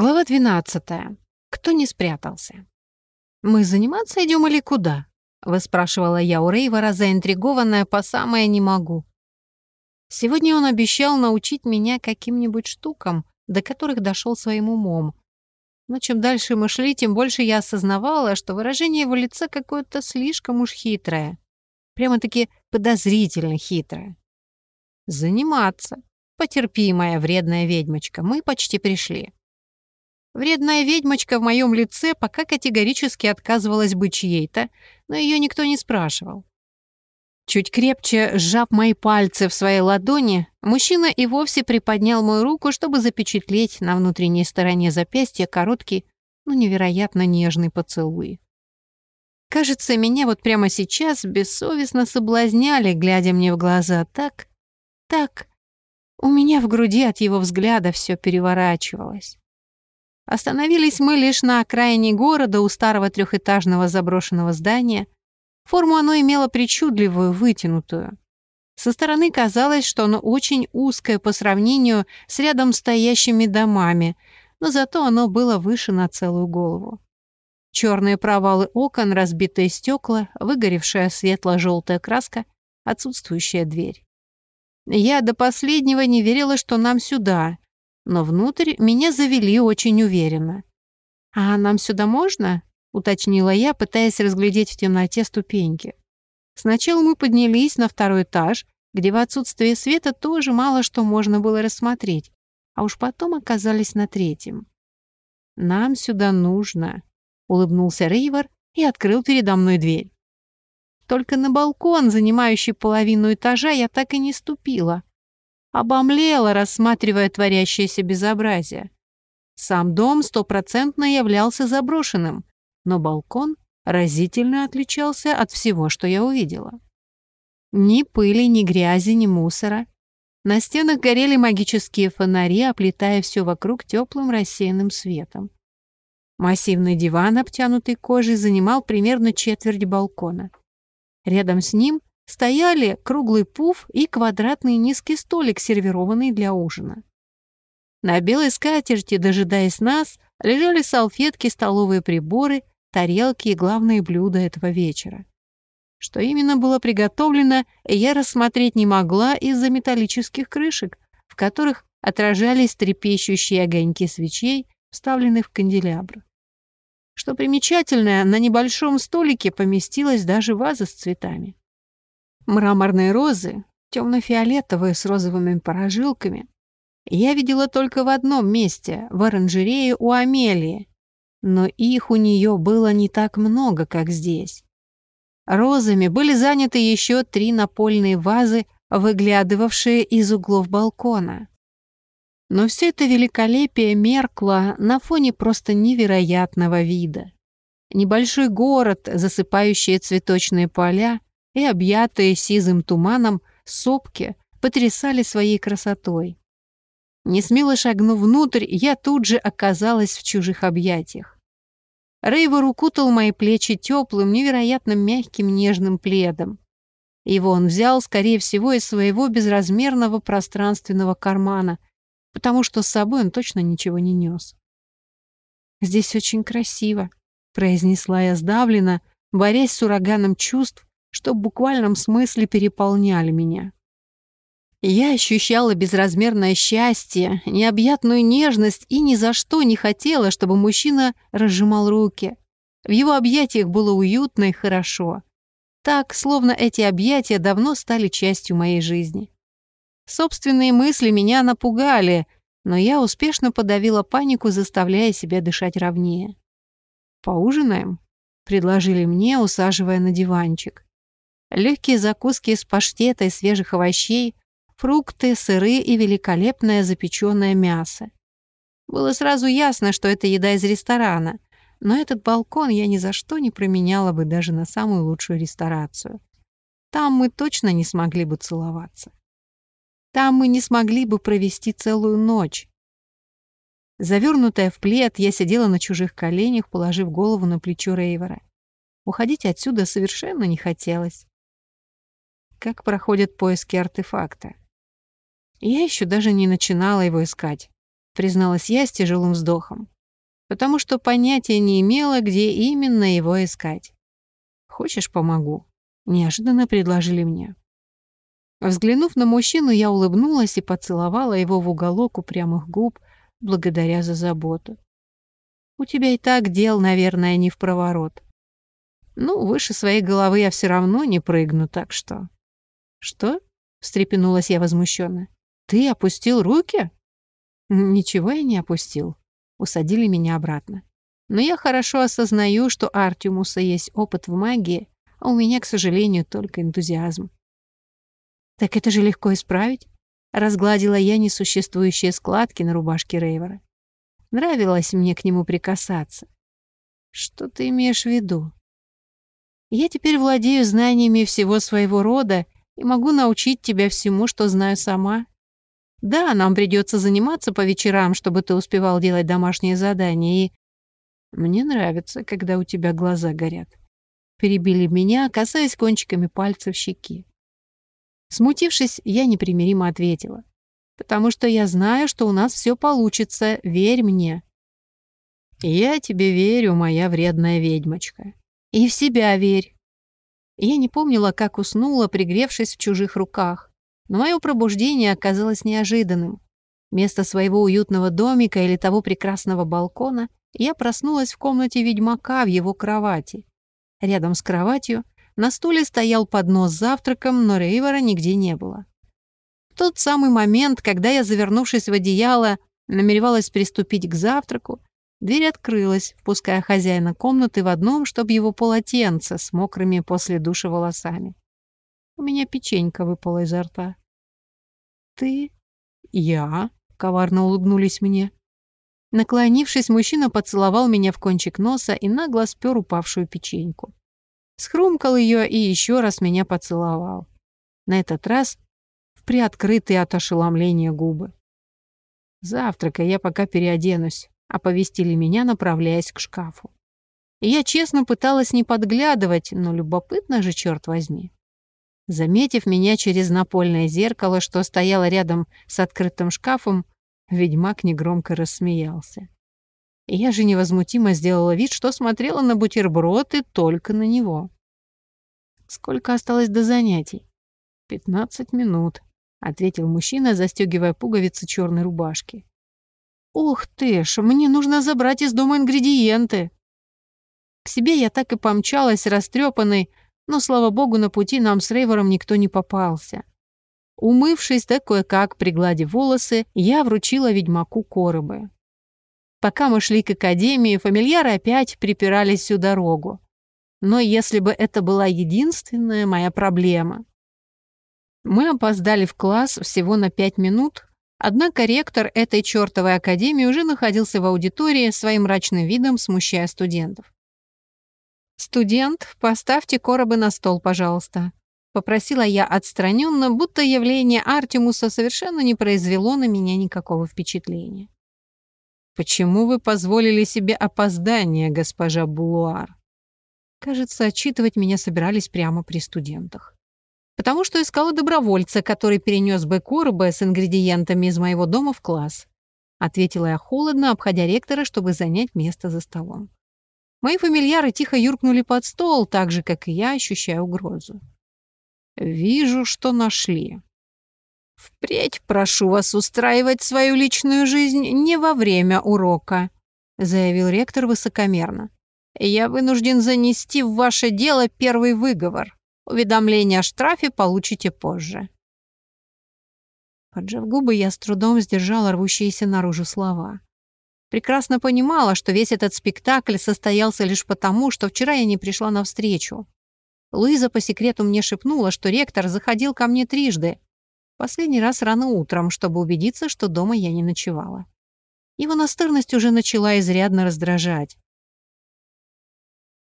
Глава 12. Кто не спрятался? «Мы заниматься идем или куда?» — выспрашивала я у Рейвора, заинтригованная по самое не могу. Сегодня он обещал научить меня каким-нибудь штукам, до которых дошел своим умом. Но чем дальше мы шли, тем больше я осознавала, что выражение его лица какое-то слишком уж хитрое. Прямо-таки подозрительно хитрое. «Заниматься. Потерпи, моя вредная ведьмочка, мы почти пришли». Вредная ведьмочка в моем лице пока категорически отказывалась быть чьей-то, но ее никто не спрашивал. Чуть крепче сжав мои пальцы в своей ладони, мужчина и вовсе приподнял мою руку, чтобы запечатлеть на внутренней стороне запястья короткий, но невероятно нежный поцелуй. Кажется, меня вот прямо сейчас бессовестно соблазняли, глядя мне в глаза так, так. У меня в груди от его взгляда все переворачивалось. Остановились мы лишь на окраине города у старого трехэтажного заброшенного здания. Форму оно имело причудливую, вытянутую. Со стороны казалось, что оно очень узкое по сравнению с рядом стоящими домами, но зато оно было выше на целую голову. Черные провалы окон, разбитые стекла, выгоревшая светло-желтая краска, отсутствующая дверь. Я до последнего не верила, что нам сюда, но внутрь меня завели очень уверенно. «А нам сюда можно?» — уточнила я, пытаясь разглядеть в темноте ступеньки. Сначала мы поднялись на второй этаж, где в отсутствие света тоже мало что можно было рассмотреть, а уж потом оказались на третьем. «Нам сюда нужно», — улыбнулся Рейвор и открыл передо мной дверь. Только на балкон, занимающий половину этажа, я так и не ступила обомлела, рассматривая творящееся безобразие. Сам дом стопроцентно являлся заброшенным, но балкон разительно отличался от всего, что я увидела. Ни пыли, ни грязи, ни мусора. На стенах горели магические фонари, оплетая все вокруг теплым рассеянным светом. Массивный диван, обтянутый кожей, занимал примерно четверть балкона. Рядом с ним стояли круглый пуф и квадратный низкий столик, сервированный для ужина. На белой скатерти, дожидаясь нас, лежали салфетки, столовые приборы, тарелки и главные блюда этого вечера. Что именно было приготовлено, я рассмотреть не могла из-за металлических крышек, в которых отражались трепещущие огоньки свечей, вставленных в канделябр. Что примечательно, на небольшом столике поместилась даже ваза с цветами. Мраморные розы, темно-фиолетовые с розовыми порожилками, я видела только в одном месте, в оранжерее у Амелии, но их у нее было не так много, как здесь. Розами были заняты еще три напольные вазы, выглядывавшие из углов балкона. Но все это великолепие меркло на фоне просто невероятного вида. Небольшой город, засыпающие цветочные поля, и объятые сизым туманом сопки потрясали своей красотой. Не смело шагнув внутрь, я тут же оказалась в чужих объятиях. Рейвор укутал мои плечи теплым, невероятно мягким нежным пледом. Его он взял, скорее всего, из своего безразмерного пространственного кармана, потому что с собой он точно ничего не нес. «Здесь очень красиво», — произнесла я сдавленно, борясь с ураганом чувств, что в буквальном смысле переполняли меня. Я ощущала безразмерное счастье, необъятную нежность и ни за что не хотела, чтобы мужчина разжимал руки. В его объятиях было уютно и хорошо. Так, словно эти объятия давно стали частью моей жизни. Собственные мысли меня напугали, но я успешно подавила панику, заставляя себя дышать ровнее. «Поужинаем?» — предложили мне, усаживая на диванчик. Легкие закуски из паштета и свежих овощей, фрукты, сыры и великолепное запеченное мясо. Было сразу ясно, что это еда из ресторана, но этот балкон я ни за что не променяла бы даже на самую лучшую ресторацию. Там мы точно не смогли бы целоваться. Там мы не смогли бы провести целую ночь. Завернутая в плед, я сидела на чужих коленях, положив голову на плечо Рейвера. Уходить отсюда совершенно не хотелось как проходят поиски артефакта. Я еще даже не начинала его искать. призналась я с тяжелым вздохом, потому что понятия не имела, где именно его искать. «Хочешь, помогу?» — неожиданно предложили мне. Взглянув на мужчину, я улыбнулась и поцеловала его в уголок упрямых губ, благодаря за заботу. «У тебя и так дел, наверное, не в проворот. Ну, выше своей головы я все равно не прыгну, так что...» «Что?» — встрепенулась я возмущенно. «Ты опустил руки?» «Ничего я не опустил». Усадили меня обратно. Но я хорошо осознаю, что Артемуса есть опыт в магии, а у меня, к сожалению, только энтузиазм. «Так это же легко исправить?» Разгладила я несуществующие складки на рубашке Рейвера. Нравилось мне к нему прикасаться. «Что ты имеешь в виду?» «Я теперь владею знаниями всего своего рода и могу научить тебя всему, что знаю сама. Да, нам придется заниматься по вечерам, чтобы ты успевал делать домашние задания, и... Мне нравится, когда у тебя глаза горят. Перебили меня, касаясь кончиками пальцев щеки. Смутившись, я непримиримо ответила. «Потому что я знаю, что у нас все получится, верь мне». «Я тебе верю, моя вредная ведьмочка. И в себя верь». Я не помнила, как уснула, пригревшись в чужих руках, но мое пробуждение оказалось неожиданным. Вместо своего уютного домика или того прекрасного балкона я проснулась в комнате ведьмака в его кровати. Рядом с кроватью на стуле стоял поднос с завтраком, но Рейвера нигде не было. В тот самый момент, когда я, завернувшись в одеяло, намеревалась приступить к завтраку, дверь открылась, впуская хозяина комнаты в одном, чтобы его полотенце с мокрыми после душа волосами. У меня печенька выпала изо рта. «Ты?» «Я?» — коварно улыбнулись мне. Наклонившись, мужчина поцеловал меня в кончик носа и нагло спер упавшую печеньку схрумкал ее и еще раз меня поцеловал. На этот раз в приоткрытые от ошеломления губы. «Завтрака, я пока переоденусь», — оповестили меня, направляясь к шкафу. Я честно пыталась не подглядывать, но любопытно же, черт возьми. Заметив меня через напольное зеркало, что стояло рядом с открытым шкафом, ведьмак негромко рассмеялся. Я же невозмутимо сделала вид, что смотрела на бутерброд и только на него. Сколько осталось до занятий? «Пятнадцать минут», — ответил мужчина, застегивая пуговицы черной рубашки. «Ух ты ж, мне нужно забрать из дома ингредиенты!» К себе я так и помчалась, растрепанной, но, слава богу, на пути нам с Рейвором никто не попался. Умывшись, да кое-как пригладив волосы, я вручила ведьмаку коробы. Пока мы шли к академии, фамильяры опять припирались всю дорогу. Но если бы это была единственная моя проблема. Мы опоздали в класс всего на пять минут, однако ректор этой чертовой академии уже находился в аудитории своим мрачным видом, смущая студентов. «Студент, поставьте коробы на стол, пожалуйста», — попросила я отстраненно, будто явление Артемуса совершенно не произвело на меня никакого впечатления. «Почему вы позволили себе опоздание, госпожа Булуар?» Кажется, отчитывать меня собирались прямо при студентах. Потому что искала добровольца, который перенес бы коробы с ингредиентами из моего дома в класс. Ответила я холодно, обходя ректора, чтобы занять место за столом. Мои фамильяры тихо юркнули под стол, так же, как и я, ощущая угрозу. «Вижу, что нашли», «Впредь прошу вас устраивать свою личную жизнь не во время урока», заявил ректор высокомерно. «Я вынужден занести в ваше дело первый выговор. Уведомление о штрафе получите позже». Поджав губы, я с трудом сдержала рвущиеся наружу слова. Прекрасно понимала, что весь этот спектакль состоялся лишь потому, что вчера я не пришла на встречу. Луиза по секрету мне шепнула, что ректор заходил ко мне трижды, Последний раз рано утром, чтобы убедиться, что дома я не ночевала. Его настырность уже начала изрядно раздражать.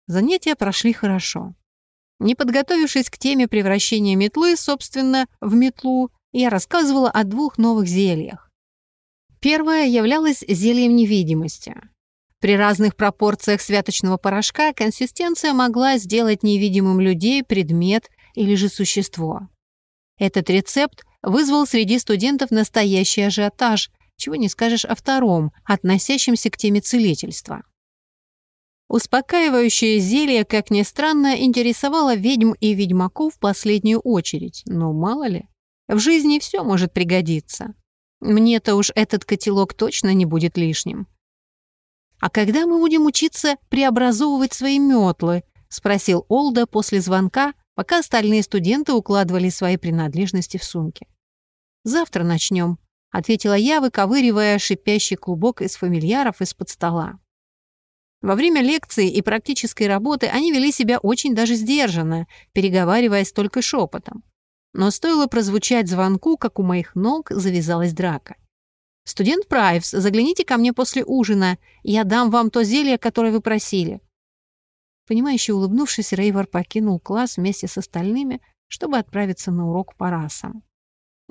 Занятия прошли хорошо. Не подготовившись к теме превращения метлы, собственно, в метлу, я рассказывала о двух новых зельях. Первое являлось зельем невидимости. При разных пропорциях святочного порошка консистенция могла сделать невидимым людей предмет или же существо. Этот рецепт вызвал среди студентов настоящий ажиотаж, чего не скажешь о втором, относящемся к теме целительства. Успокаивающее зелье, как ни странно, интересовало ведьм и ведьмаков в последнюю очередь, но мало ли, в жизни все может пригодиться. Мне-то уж этот котелок точно не будет лишним. «А когда мы будем учиться преобразовывать свои метлы?» — спросил Олда после звонка, пока остальные студенты укладывали свои принадлежности в сумки. «Завтра начнем», — ответила я, выковыривая шипящий клубок из фамильяров из-под стола. Во время лекции и практической работы они вели себя очень даже сдержанно, переговариваясь только шепотом. Но стоило прозвучать звонку, как у моих ног завязалась драка. «Студент Прайвс, загляните ко мне после ужина, я дам вам то зелье, которое вы просили». Понимающе улыбнувшись, Рейвор покинул класс вместе с остальными, чтобы отправиться на урок по расам.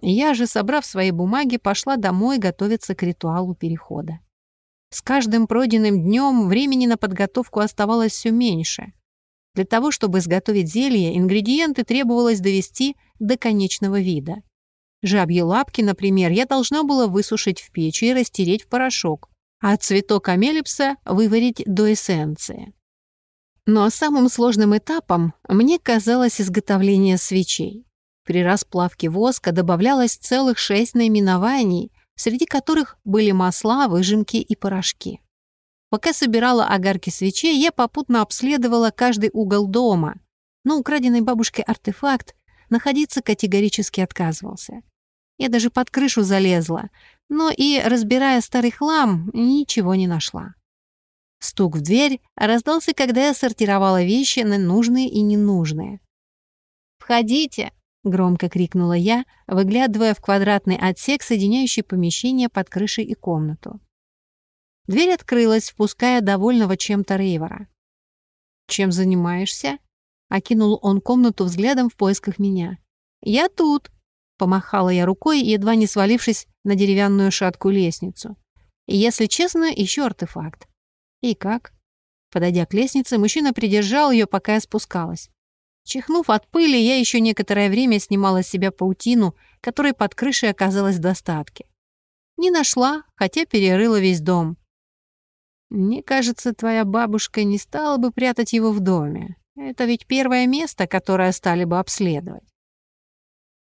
Я же, собрав свои бумаги, пошла домой готовиться к ритуалу перехода. С каждым пройденным днем времени на подготовку оставалось все меньше. Для того, чтобы изготовить зелье, ингредиенты требовалось довести до конечного вида. Жабьи лапки, например, я должна была высушить в печи и растереть в порошок, а цветок амелипса выварить до эссенции. Но самым сложным этапом мне казалось изготовление свечей. При расплавке воска добавлялось целых шесть наименований, среди которых были масла, выжимки и порошки. Пока собирала огарки свечей, я попутно обследовала каждый угол дома, но украденный бабушкой артефакт находиться категорически отказывался. Я даже под крышу залезла, но и, разбирая старый хлам, ничего не нашла. Стук в дверь раздался, когда я сортировала вещи на нужные и ненужные. «Входите!» — громко крикнула я, выглядывая в квадратный отсек, соединяющий помещение под крышей и комнату. Дверь открылась, впуская довольного чем-то Рейвора. «Чем занимаешься?» — окинул он комнату взглядом в поисках меня. «Я тут», Помахала я рукой, едва не свалившись на деревянную шаткую лестницу. Если честно, еще артефакт. И как? Подойдя к лестнице, мужчина придержал ее, пока я спускалась. Чихнув от пыли, я еще некоторое время снимала с себя паутину, которой под крышей оказалось в достатке. Не нашла, хотя перерыла весь дом. Мне кажется, твоя бабушка не стала бы прятать его в доме. Это ведь первое место, которое стали бы обследовать.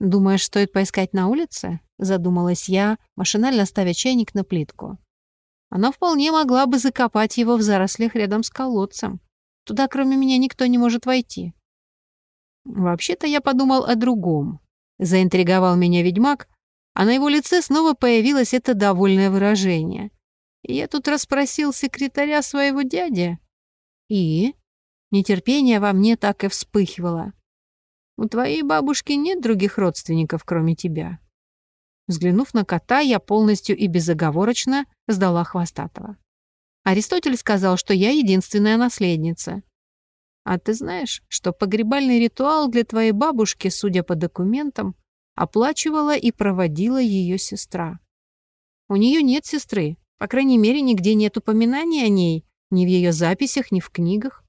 «Думаешь, стоит поискать на улице?» — задумалась я, машинально ставя чайник на плитку. Она вполне могла бы закопать его в зарослях рядом с колодцем. Туда, кроме меня, никто не может войти. Вообще-то я подумал о другом. Заинтриговал меня ведьмак, а на его лице снова появилось это довольное выражение. Я тут расспросил секретаря своего дяди. И? Нетерпение во мне так и вспыхивало. У твоей бабушки нет других родственников, кроме тебя». Взглянув на кота, я полностью и безоговорочно сдала Хвостатого. Аристотель сказал, что я единственная наследница. А ты знаешь, что погребальный ритуал для твоей бабушки, судя по документам, оплачивала и проводила ее сестра. У нее нет сестры, по крайней мере, нигде нет упоминаний о ней, ни в ее записях, ни в книгах.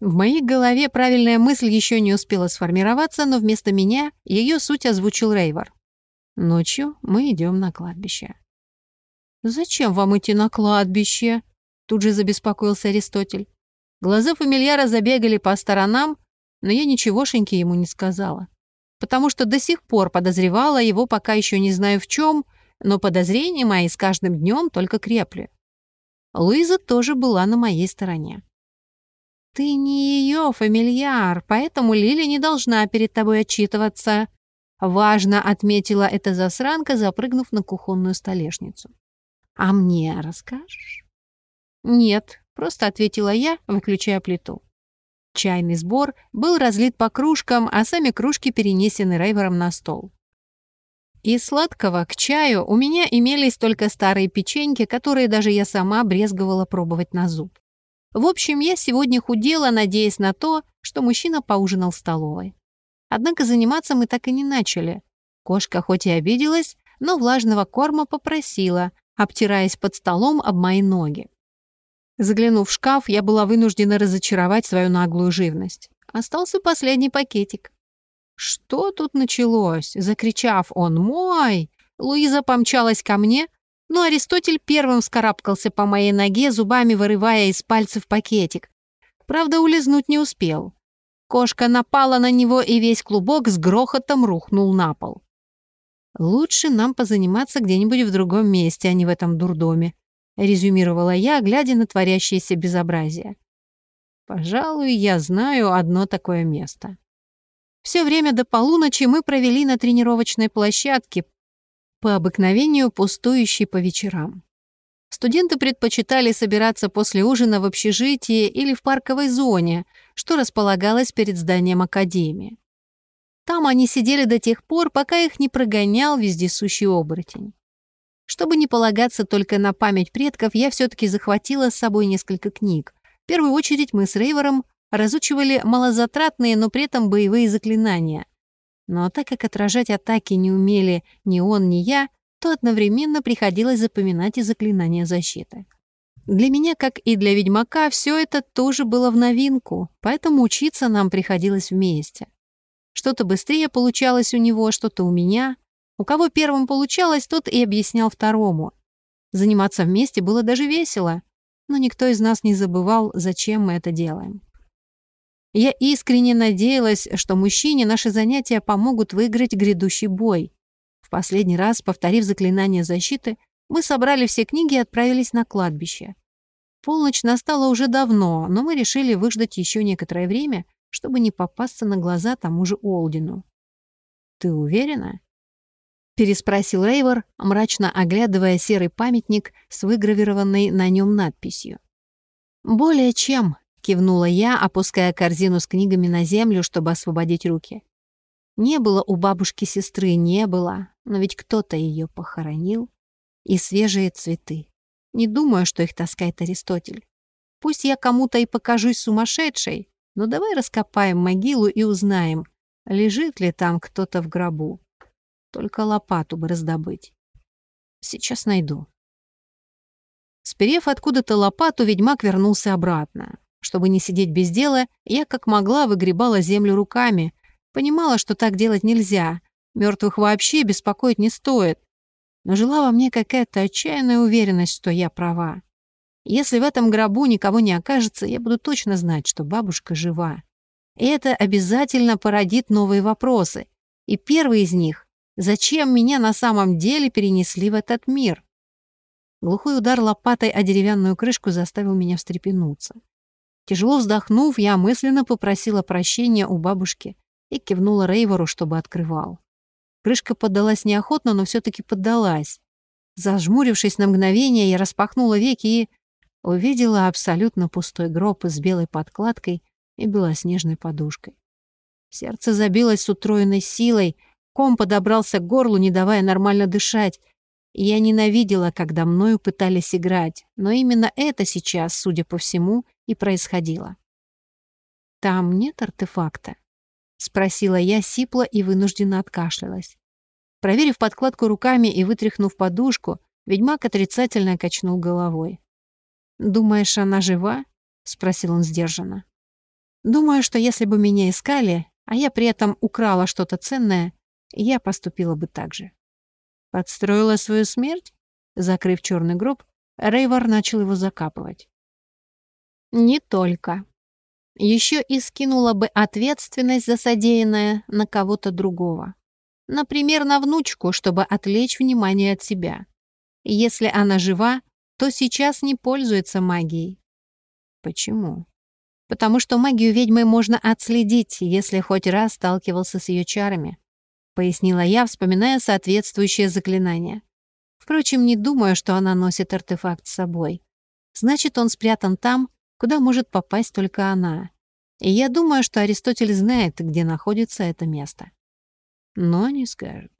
В моей голове правильная мысль еще не успела сформироваться, но вместо меня ее суть озвучил Рейвор. Ночью мы идем на кладбище. «Зачем вам идти на кладбище?» Тут же забеспокоился Аристотель. Глаза фамильяра забегали по сторонам, но я ничегошеньки ему не сказала. Потому что до сих пор подозревала его, пока еще не знаю в чем, но подозрения мои с каждым днем только крепли. Луиза тоже была на моей стороне. «Ты не ее фамильяр, поэтому Лили не должна перед тобой отчитываться», важно отметила эта засранка, запрыгнув на кухонную столешницу. «А мне расскажешь?» «Нет», — просто ответила я, выключая плиту. Чайный сбор был разлит по кружкам, а сами кружки перенесены Рейвером на стол. Из сладкого к чаю у меня имелись только старые печеньки, которые даже я сама брезговала пробовать на зуб. В общем, я сегодня худела, надеясь на то, что мужчина поужинал в столовой. Однако заниматься мы так и не начали. Кошка хоть и обиделась, но влажного корма попросила, обтираясь под столом об мои ноги. Заглянув в шкаф, я была вынуждена разочаровать свою наглую живность. Остался последний пакетик. Что тут началось? Закричав «Он мой!», Луиза помчалась ко мне, но Аристотель первым вскарабкался по моей ноге, зубами вырывая из пальцев пакетик. Правда, улизнуть не успел. Кошка напала на него, и весь клубок с грохотом рухнул на пол. «Лучше нам позаниматься где-нибудь в другом месте, а не в этом дурдоме», резюмировала я, глядя на творящееся безобразие. «Пожалуй, я знаю одно такое место». Все время до полуночи мы провели на тренировочной площадке, по обыкновению пустующей по вечерам. Студенты предпочитали собираться после ужина в общежитии или в парковой зоне, что располагалось перед зданием академии. Там они сидели до тех пор, пока их не прогонял вездесущий оборотень. Чтобы не полагаться только на память предков, я все-таки захватила с собой несколько книг. В первую очередь мы с Рейвором разучивали малозатратные, но при этом боевые заклинания. Но так как отражать атаки не умели ни он, ни я, то одновременно приходилось запоминать и заклинания защиты. Для меня, как и для ведьмака, все это тоже было в новинку, поэтому учиться нам приходилось вместе. Что-то быстрее получалось у него, что-то у меня. У кого первым получалось, тот и объяснял второму. Заниматься вместе было даже весело, но никто из нас не забывал, зачем мы это делаем. Я искренне надеялась, что мужчине наши занятия помогут выиграть грядущий бой. В последний раз, повторив заклинание защиты, мы собрали все книги и отправились на кладбище. Полночь настала уже давно, но мы решили выждать еще некоторое время, чтобы не попасться на глаза тому же Олдину. «Ты уверена?» — переспросил Рейвор, мрачно оглядывая серый памятник с выгравированной на нем надписью. «Более чем», кивнула я, опуская корзину с книгами на землю, чтобы освободить руки. Не было у бабушки сестры, не было, но ведь кто-то ее похоронил. И свежие цветы. Не думаю, что их таскает Аристотель. Пусть я кому-то и покажусь сумасшедшей, но давай раскопаем могилу и узнаем, лежит ли там кто-то в гробу. Только лопату бы раздобыть. Сейчас найду. Сперев откуда-то лопату, ведьмак вернулся обратно. Чтобы не сидеть без дела, я как могла выгребала землю руками. Понимала, что так делать нельзя. Мертвых вообще беспокоить не стоит. Но жила во мне какая-то отчаянная уверенность, что я права. Если в этом гробу никого не окажется, я буду точно знать, что бабушка жива. И это обязательно породит новые вопросы. И первый из них — зачем меня на самом деле перенесли в этот мир? Глухой удар лопатой о деревянную крышку заставил меня встрепенуться. Тяжело вздохнув, я мысленно попросила прощения у бабушки и кивнула Рейвору, чтобы открывал. Крышка поддалась неохотно, но все таки поддалась. Зажмурившись на мгновение, я распахнула веки и увидела абсолютно пустой гроб с белой подкладкой и белоснежной подушкой. Сердце забилось с утроенной силой, ком подобрался к горлу, не давая нормально дышать. Я ненавидела, когда мною пытались играть, но именно это сейчас, судя по всему, и происходило. «Там нет артефакта?» — спросила я сипло и вынужденно откашлялась. Проверив подкладку руками и вытряхнув подушку, ведьмак отрицательно качнул головой. «Думаешь, она жива?» — спросил он сдержанно. «Думаю, что если бы меня искали, а я при этом украла что-то ценное, я поступила бы так же». «Подстроила свою смерть?» Закрыв черный гроб, Рейвор начал его закапывать. Не только. Еще и скинула бы ответственность за содеянное на кого-то другого. Например, на внучку, чтобы отвлечь внимание от себя. Если она жива, то сейчас не пользуется магией. Почему? Потому что магию ведьмы можно отследить, если хоть раз сталкивался с ее чарами, пояснила я, вспоминая соответствующее заклинание. Впрочем, не думаю, что она носит артефакт с собой. Значит, он спрятан там, куда может попасть только она. И я думаю, что Аристотель знает, где находится это место. Но не скажет.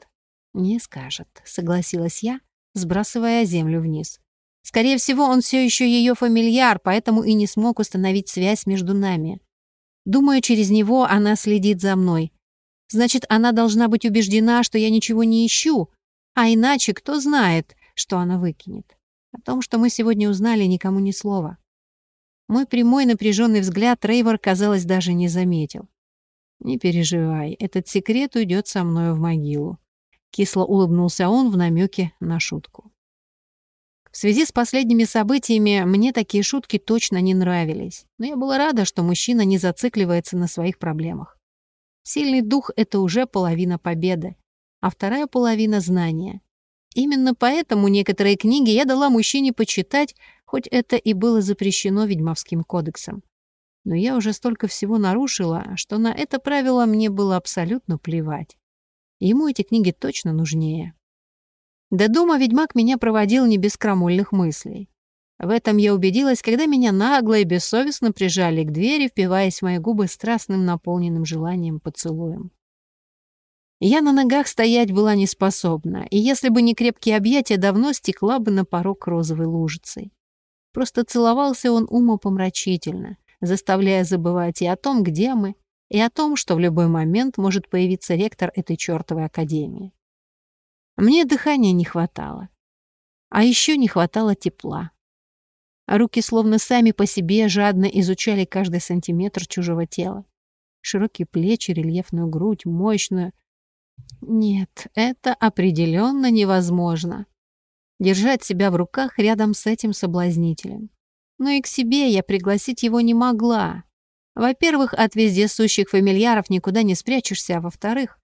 Не скажет, согласилась я, сбрасывая землю вниз. Скорее всего, он все еще ее фамильяр, поэтому и не смог установить связь между нами. Думаю, через него она следит за мной. Значит, она должна быть убеждена, что я ничего не ищу, а иначе кто знает, что она выкинет. О том, что мы сегодня узнали, никому ни слова. Мой прямой напряженный взгляд Рейвор, казалось, даже не заметил. «Не переживай, этот секрет уйдет со мною в могилу», Кисло улыбнулся он в намеке на шутку. В связи с последними событиями мне такие шутки точно не нравились, но я была рада, что мужчина не зацикливается на своих проблемах. Сильный дух — это уже половина победы, а вторая половина — знания. Именно поэтому некоторые книги я дала мужчине почитать, хоть это и было запрещено ведьмовским кодексом. Но я уже столько всего нарушила, что на это правило мне было абсолютно плевать. Ему эти книги точно нужнее. До дома ведьмак меня проводил не без крамольных мыслей. В этом я убедилась, когда меня нагло и бессовестно прижали к двери, впиваясь в мои губы страстным наполненным желанием поцелуем. Я на ногах стоять была не способна, и если бы не крепкие объятия, давно стекла бы на порог розовой лужицей. Просто целовался он умопомрачительно, заставляя забывать и о том, где мы, и о том, что в любой момент может появиться ректор этой чертовой академии. Мне дыхания не хватало. А еще не хватало тепла. Руки словно сами по себе жадно изучали каждый сантиметр чужого тела. Широкие плечи, рельефную грудь, мощную. Нет, это определенно невозможно. Держать себя в руках рядом с этим соблазнителем. Но и к себе я пригласить его не могла. Во-первых, от вездесущих фамильяров никуда не спрячешься, а во-вторых,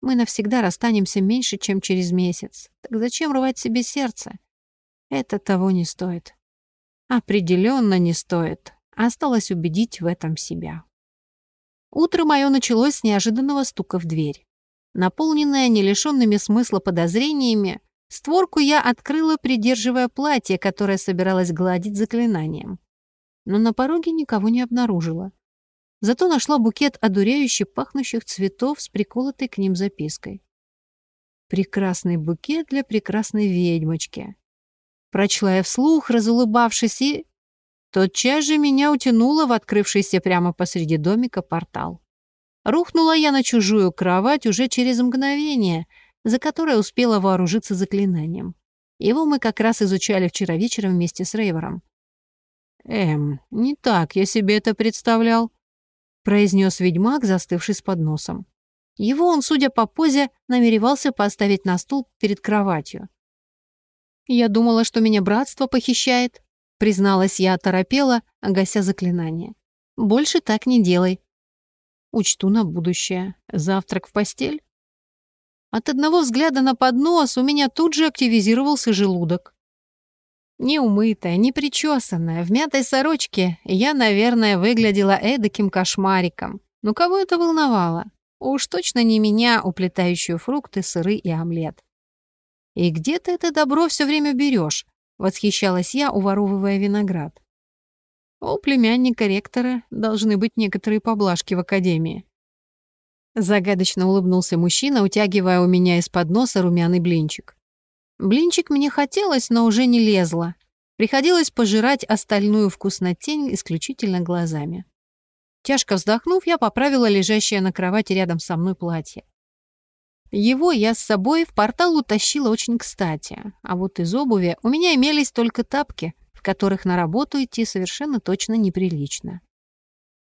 мы навсегда расстанемся меньше, чем через месяц. Так зачем рвать себе сердце? Это того не стоит. Определенно не стоит. Осталось убедить в этом себя. Утро мое началось с неожиданного стука в дверь. Наполненная не лишенными смысла подозрениями, створку я открыла, придерживая платье, которое собиралась гладить заклинанием. Но на пороге никого не обнаружила. Зато нашла букет одуряюще пахнущих цветов с приколотой к ним запиской. «Прекрасный букет для прекрасной ведьмочки», Прочла я вслух, разулыбавшись, и... Тотчас же меня утянуло в открывшийся прямо посреди домика портал. Рухнула я на чужую кровать уже через мгновение, за которое успела вооружиться заклинанием. Его мы как раз изучали вчера вечером вместе с Рейвором. «Эм, не так я себе это представлял», — произнес ведьмак, застывший с подносом. Его он, судя по позе, намеревался поставить на стул перед кроватью. «Я думала, что меня братство похищает», — призналась я оторопела, гася заклинание. «Больше так не делай». «Учту на будущее. Завтрак в постель?» От одного взгляда на поднос у меня тут же активизировался желудок. Неумытая, непричесанная, в мятой сорочке, я, наверное, выглядела эдаким кошмариком. Но кого это волновало? Уж точно не меня, уплетающую фрукты, сыры и омлет. «И где ты это добро все время берешь?» — восхищалась я, уворовывая виноград. У племянника ректора должны быть некоторые поблажки в академии. Загадочно улыбнулся мужчина, утягивая у меня из-под носа румяный блинчик. Блинчик мне хотелось, но уже не лезло. Приходилось пожирать остальную вкуснотень исключительно глазами. Тяжко вздохнув, я поправила лежащее на кровати рядом со мной платье. Его я с собой в портал утащила очень кстати, а вот из обуви у меня имелись только тапки, в которых на работу идти совершенно точно неприлично.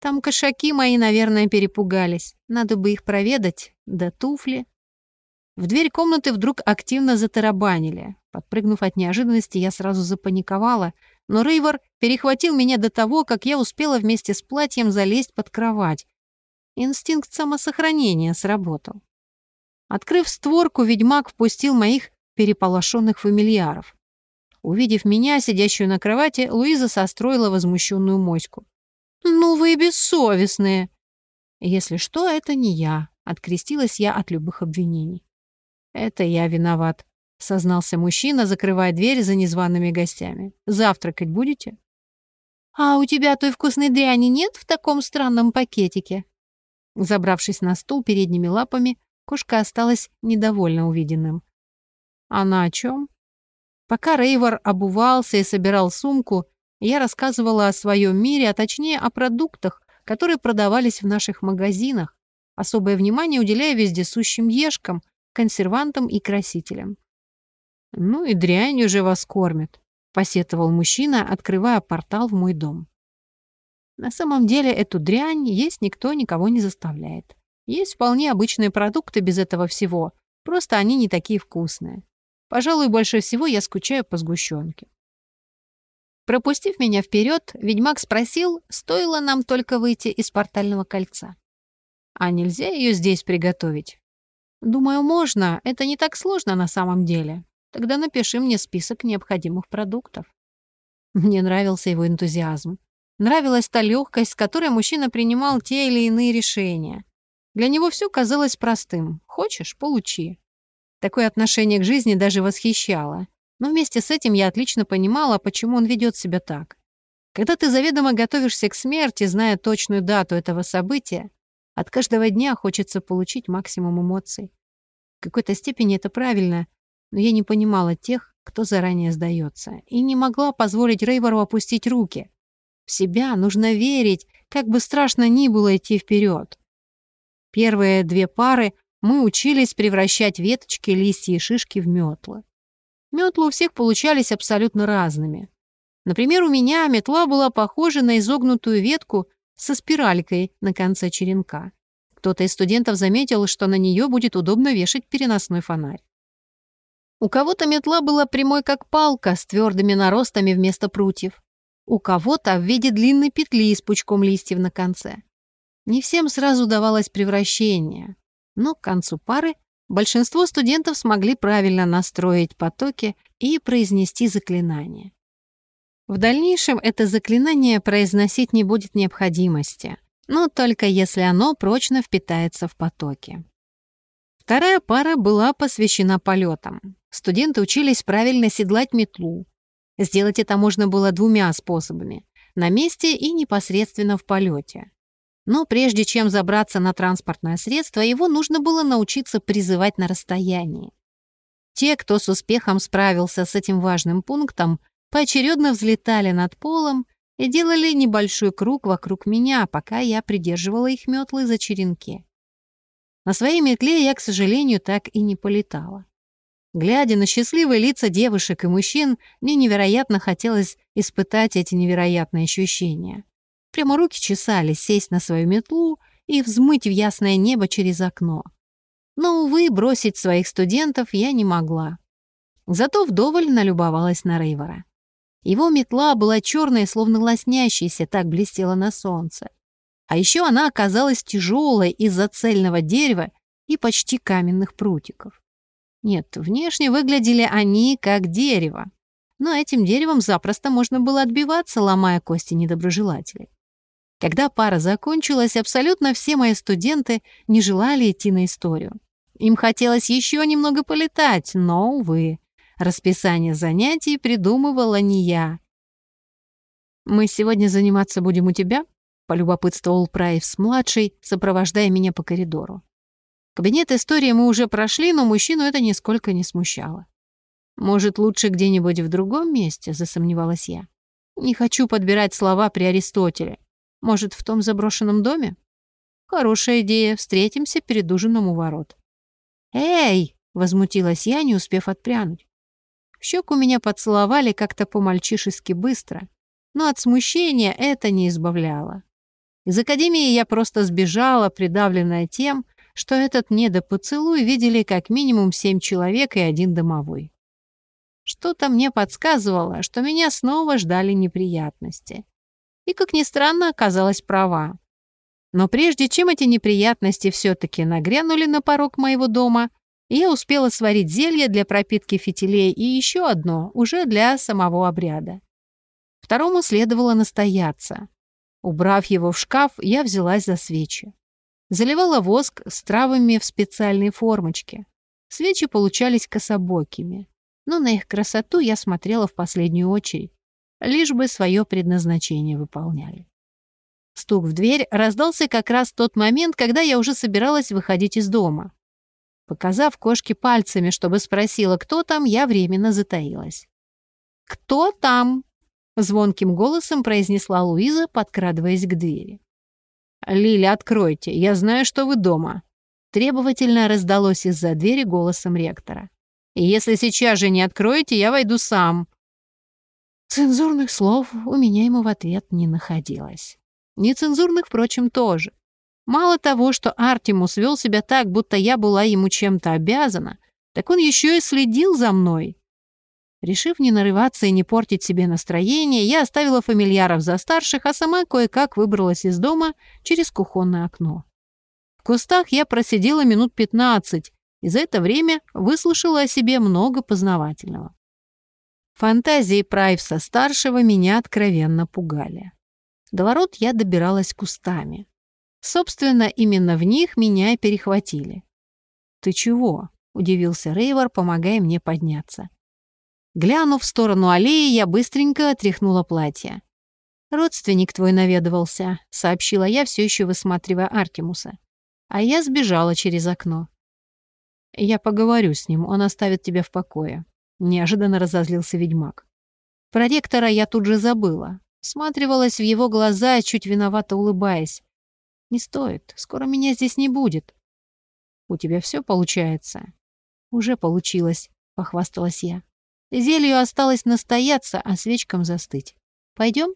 Там кошаки мои, наверное, перепугались. Надо бы их проведать, да туфли. В дверь комнаты вдруг активно затарабанили. Подпрыгнув от неожиданности, я сразу запаниковала, но Рейвор перехватил меня до того, как я успела вместе с платьем залезть под кровать. Инстинкт самосохранения сработал. Открыв створку, ведьмак впустил моих переполошенных фамильяров. Увидев меня, сидящую на кровати, Луиза состроила возмущенную моську. «Ну вы бессовестные!» «Если что, это не я», — открестилась я от любых обвинений. «Это я виноват», — сознался мужчина, закрывая дверь за незваными гостями. «Завтракать будете?» «А у тебя той вкусной дряни нет в таком странном пакетике?» Забравшись на стул передними лапами, Кошка осталась недовольна увиденным. «Она о чем?» Пока Рейвор обувался и собирал сумку, я рассказывала о своем мире, а точнее о продуктах, которые продавались в наших магазинах, особое внимание уделяя вездесущим ешкам, консервантам и красителям. «Ну и дрянь уже вас кормят», — посетовал мужчина, открывая портал в мой дом. На самом деле эту дрянь есть никто никого не заставляет. Есть вполне обычные продукты без этого всего. Просто они не такие вкусные. Пожалуй, больше всего я скучаю по сгущенке. Пропустив меня вперед, ведьмак спросил, стоило нам только выйти из портального кольца. А нельзя ее здесь приготовить? Думаю, можно. Это не так сложно на самом деле. Тогда напиши мне список необходимых продуктов. Мне нравился его энтузиазм. Нравилась та легкость, с которой мужчина принимал те или иные решения. Для него все казалось простым. Хочешь — получи. Такое отношение к жизни даже восхищало. Но вместе с этим я отлично понимала, почему он ведет себя так. Когда ты заведомо готовишься к смерти, зная точную дату этого события, от каждого дня хочется получить максимум эмоций. В какой-то степени это правильно, но я не понимала тех, кто заранее сдается, и не могла позволить Рейвору опустить руки. В себя нужно верить, как бы страшно ни было идти вперед. Первые две пары мы учились превращать веточки, листья и шишки в метлы. Метлы у всех получались абсолютно разными. Например, у меня метла была похожа на изогнутую ветку со спиралькой на конце черенка. Кто-то из студентов заметил, что на нее будет удобно вешать переносной фонарь. У кого-то метла была прямой как палка с твердыми наростами вместо прутьев. У кого-то в виде длинной петли с пучком листьев на конце. Не всем сразу давалось превращение, но к концу пары большинство студентов смогли правильно настроить потоки и произнести заклинание. В дальнейшем это заклинание произносить не будет необходимости, но только если оно прочно впитается в потоки. Вторая пара была посвящена полетам. Студенты учились правильно седлать метлу, Сделать это можно было двумя способами – на месте и непосредственно в полете. Но прежде чем забраться на транспортное средство, его нужно было научиться призывать на расстоянии. Те, кто с успехом справился с этим важным пунктом, поочередно взлетали над полом и делали небольшой круг вокруг меня, пока я придерживала их метлы за черенки. На своей метле я, к сожалению, так и не полетала. Глядя на счастливые лица девушек и мужчин, мне невероятно хотелось испытать эти невероятные ощущения. Прямо руки чесались сесть на свою метлу и взмыть в ясное небо через окно. Но, увы, бросить своих студентов я не могла. Зато вдоволь налюбовалась на Рейвора. Его метла была черная, словно лоснящаяся, так блестела на солнце. А еще она оказалась тяжелой из-за цельного дерева и почти каменных прутиков. Нет, внешне выглядели они как дерево. Но этим деревом запросто можно было отбиваться, ломая кости недоброжелателей. Когда пара закончилась, абсолютно все мои студенты не желали идти на историю. Им хотелось еще немного полетать, но, увы, расписание занятий придумывала не я. «Мы сегодня заниматься будем у тебя?» — полюбопытствовал Прайвс-младший, сопровождая меня по коридору. Кабинет истории мы уже прошли, но мужчину это нисколько не смущало. «Может, лучше где-нибудь в другом месте?» — засомневалась я. «Не хочу подбирать слова при Аристотеле. Может, в том заброшенном доме?» «Хорошая идея. Встретимся перед ужином у ворот». «Эй!» — возмутилась я, не успев отпрянуть. Щеку меня поцеловали как-то по-мальчишески быстро, но от смущения это не избавляло. Из академии я просто сбежала, придавленная тем, что этот недопоцелуй видели как минимум семь человек и один домовой. Что-то мне подсказывало, что меня снова ждали неприятности. И, как ни странно, оказалась права. Но прежде чем эти неприятности все-таки нагрянули на порог моего дома, я успела сварить зелье для пропитки фитилей и еще одно, уже для самого обряда. Второму следовало настояться. Убрав его в шкаф, я взялась за свечи. Заливала воск с травами в специальной формочке. Свечи получались кособокими, но на их красоту я смотрела в последнюю очередь, лишь бы свое предназначение выполняли. Стук в дверь раздался как раз в тот момент, когда я уже собиралась выходить из дома. Показав кошке пальцами, чтобы спросила, кто там, я временно затаилась. «Кто там?» — звонким голосом произнесла Луиза, подкрадываясь к двери. «Лиля, откройте, я знаю, что вы дома», требовательно раздалось из-за двери голосом ректора. «И если сейчас же не откроете, я войду сам». Цензурных слов у меня ему в ответ не находилось. Нецензурных, впрочем, тоже. Мало того, что Артемус вел себя так, будто я была ему чем-то обязана, так он еще и следил за мной. Решив не нарываться и не портить себе настроение, я оставила фамильяров за старших, а сама кое-как выбралась из дома через кухонное окно. В кустах я просидела минут пятнадцать, и за это время выслушала о себе много познавательного. Фантазии Прайвса-старшего меня откровенно пугали. До ворот я добиралась кустами. Собственно, именно в них меня и перехватили. «Ты чего?» — удивился Рейвор, помогая мне подняться. Глянув в сторону аллеи, я быстренько отряхнула платье. «Родственник твой наведывался», — сообщила я, все еще высматривая Артемуса. А я сбежала через окно. «Я поговорю с ним, он оставит тебя в покое», — неожиданно разозлился ведьмак. Про ректора я тут же забыла. Сматривалась в его глаза, чуть виновато улыбаясь. «Не стоит, скоро меня здесь не будет». «У тебя все получается?» «Уже получилось», — похвасталась я. Зелью осталось настояться, а свечкам застыть. Пойдем?